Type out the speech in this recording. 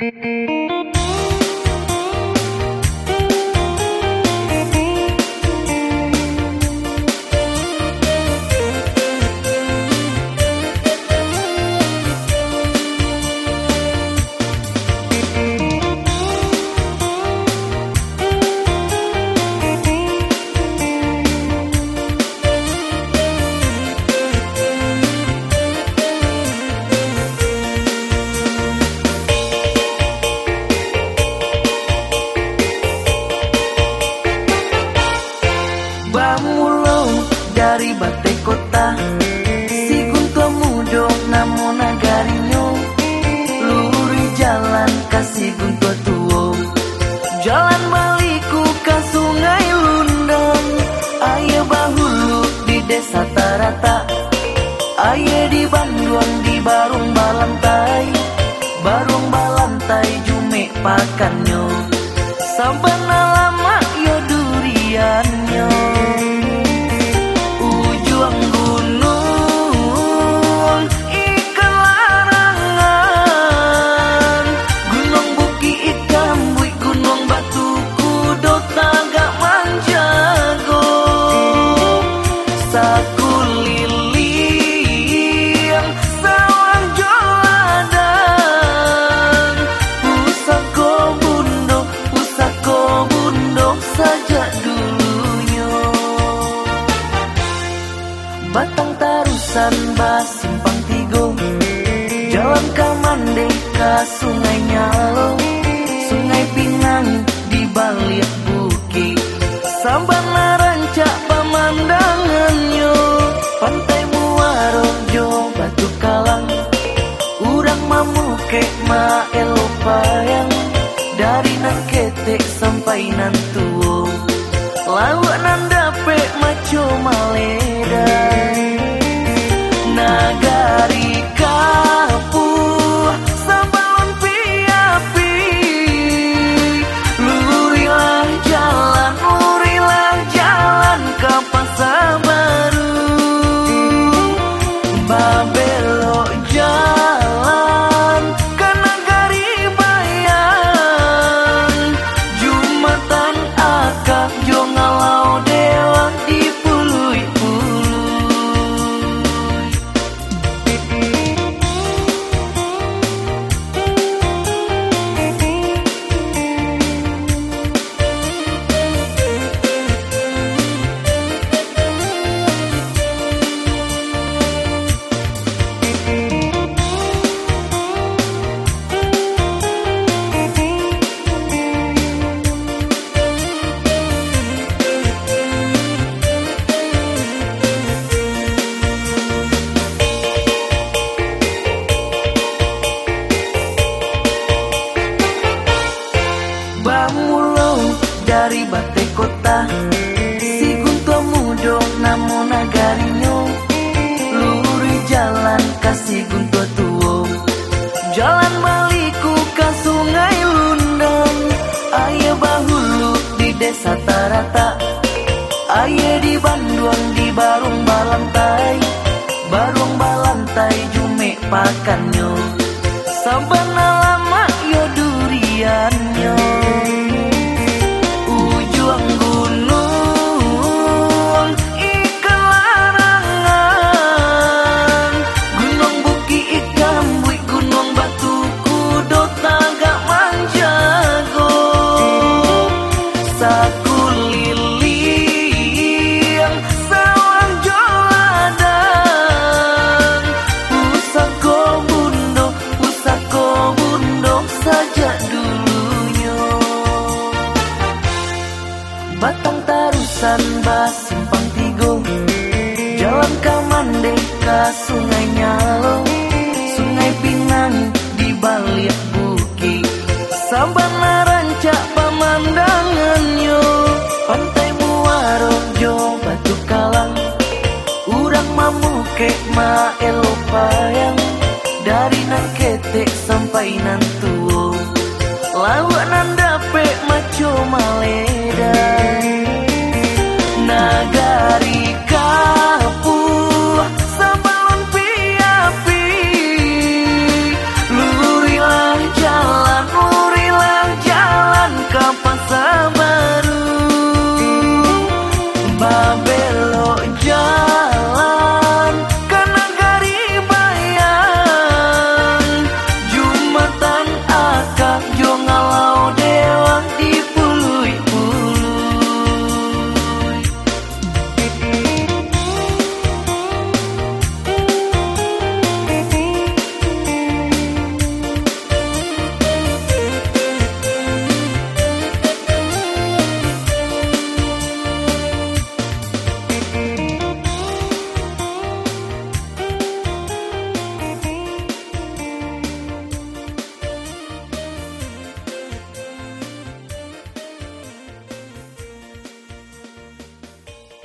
dari batai kota Si guntua mudo namo nagarinyo Luri jalan kasih guntua tuo. Jalan baliku ke sungai Lundang. Ayah bahulu di desa Tarata. Ayah di Bandung di Barung Balantai. Barung Balantai Jume pakannya Sabana Batang tarusan bas simpang tigo Jalan kamande ke sungai Nyalo Sungai Pinang di balik bukit. Sabana rancak pemandangannya Pantai Muarojo Batu Kalang. Urang mamuke ma elopayang Dari ketek sampai nantuo. Lawak nanda pe maco maleda dari batai kota. Si guntua mudo namo nagarinyo Luri jalan kasih guntua tuo. Jalan baliku ke sungai Lundang. Ayah bahulu di desa Tarata. Ayah di Bandung di Barung Balantai. Barung Balantai Jume pakannya Sabana bas simpang tigo Jalan kamande ke sungai Nyalo. Sungai Pinang di balik bukit. Sabana rancak pemandangannya Pantai Muarojo Batu Kalang. Urang mamuke ma elopayang Dari ketek sampai Lalu